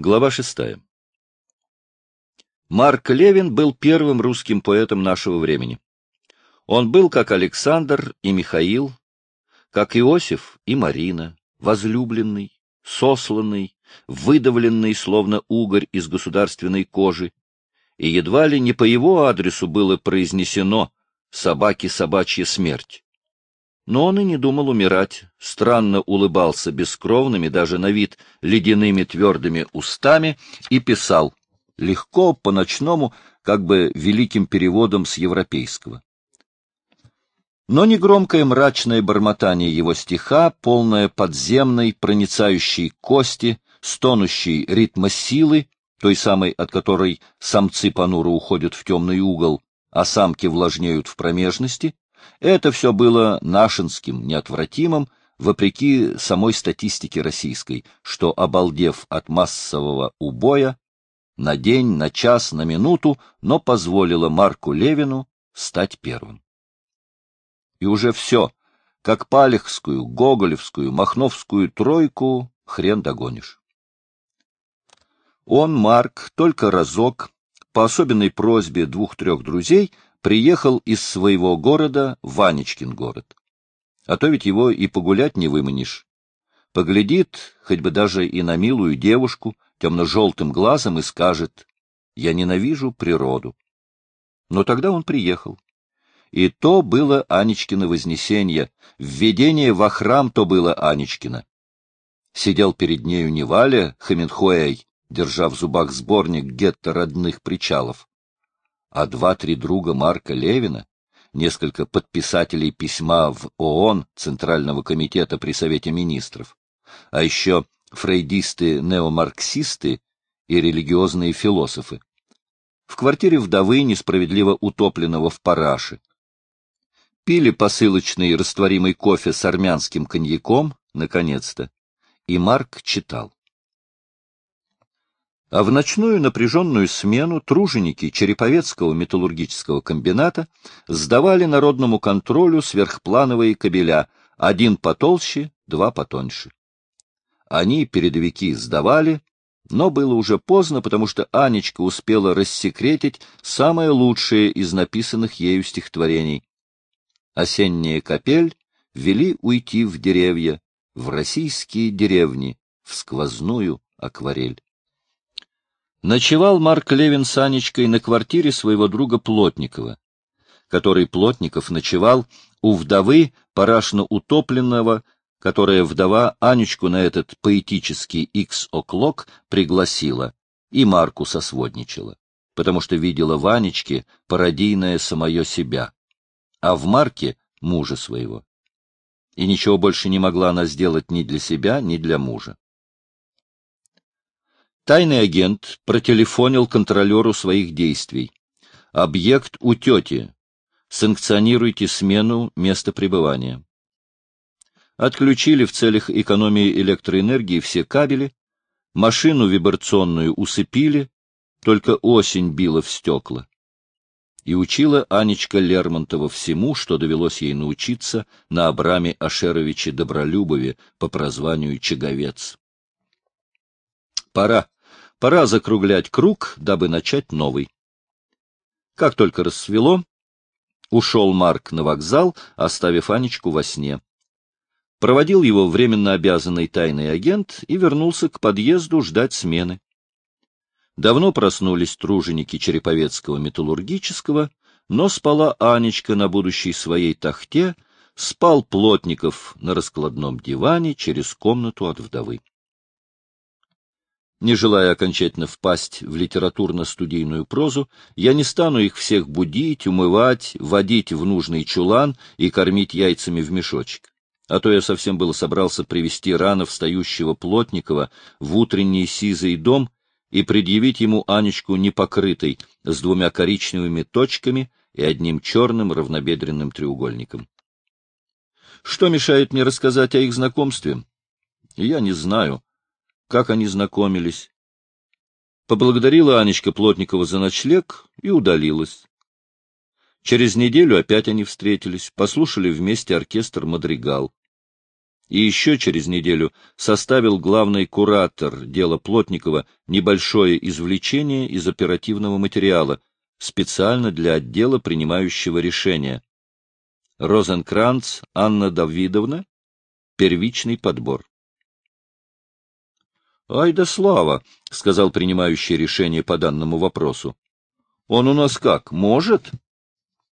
Глава шестая. Марк Левин был первым русским поэтом нашего времени. Он был как Александр и Михаил, как Иосиф и Марина, возлюбленный, сосланный, выдавленный, словно угорь из государственной кожи, и едва ли не по его адресу было произнесено «собаки собачья смерть». Но он и не думал умирать, странно улыбался бескровными, даже на вид ледяными твердыми устами и писал, легко, по-ночному, как бы великим переводом с европейского. Но негромкое мрачное бормотание его стиха, полное подземной, проницающей кости, стонущей ритма силы, той самой, от которой самцы понуро уходят в темный угол, а самки влажнеют в промежности, это все было нашинским, неотвратимым, вопреки самой статистике российской, что, обалдев от массового убоя, на день, на час, на минуту, но позволило Марку Левину стать первым. И уже все, как Палехскую, Гоголевскую, Махновскую тройку хрен догонишь. Он, Марк, только разок, по особенной просьбе двух-трех друзей, приехал из своего города Ванечкин город. А то ведь его и погулять не выманишь. Поглядит, хоть бы даже и на милую девушку, темно-желтым глазом и скажет «Я ненавижу природу». Но тогда он приехал. И то было Анечкино вознесение, введение во храм то было Анечкино. Сидел перед нею не Валя Хаменхуэй, держа в зубах сборник гетто родных причалов, а два-три друга Марка Левина, несколько подписателей письма в ООН Центрального комитета при Совете министров, а еще фрейдисты-неомарксисты и религиозные философы. В квартире вдовы, несправедливо утопленного в параше. Пили посылочный растворимый кофе с армянским коньяком, наконец-то, и Марк читал. А в ночную напряженную смену труженики Череповецкого металлургического комбината сдавали народному контролю сверхплановые кабеля, один потолще, два потоньше. Они, передовики, сдавали, но было уже поздно, потому что Анечка успела рассекретить самое лучшее из написанных ею стихотворений. Осенняя капель вели уйти в деревья, в российские деревни, в сквозную акварель. Ночевал Марк Левин с Анечкой на квартире своего друга Плотникова, который Плотников ночевал у вдовы парашно утопленного, которая вдова Анечку на этот поэтический икс-оклок пригласила и Марку сосводничала, потому что видела в Анечке пародийное самое себя, а в Марке — мужа своего. И ничего больше не могла она сделать ни для себя, ни для мужа. Тайный агент протелефонил контролеру своих действий. Объект у тети. Санкционируйте смену места пребывания. Отключили в целях экономии электроэнергии все кабели, машину вибрационную усыпили, только осень била в стекла. И учила Анечка Лермонтова всему, что довелось ей научиться на Абраме Ашеровиче Добролюбове по прозванию Чаговец. Пора, Пора закруглять круг, дабы начать новый. Как только рассвело, ушел Марк на вокзал, оставив Анечку во сне. Проводил его временно обязанный тайный агент и вернулся к подъезду ждать смены. Давно проснулись труженики Череповецкого металлургического, но спала Анечка на будущей своей тахте, спал Плотников на раскладном диване через комнату от вдовы. Не желая окончательно впасть в литературно-студийную прозу, я не стану их всех будить, умывать, водить в нужный чулан и кормить яйцами в мешочек. А то я совсем было собрался привести рано встающего Плотникова в утренний сизый дом и предъявить ему Анечку непокрытой, с двумя коричневыми точками и одним черным равнобедренным треугольником. Что мешает мне рассказать о их знакомстве? Я не знаю как они знакомились. Поблагодарила Анечка Плотникова за ночлег и удалилась. Через неделю опять они встретились, послушали вместе оркестр «Мадригал». И еще через неделю составил главный куратор дела Плотникова небольшое извлечение из оперативного материала, специально для отдела принимающего решения. Розенкранц Анна Давидовна. Первичный подбор. — Ай да слава, — сказал принимающий решение по данному вопросу. — Он у нас как, может? —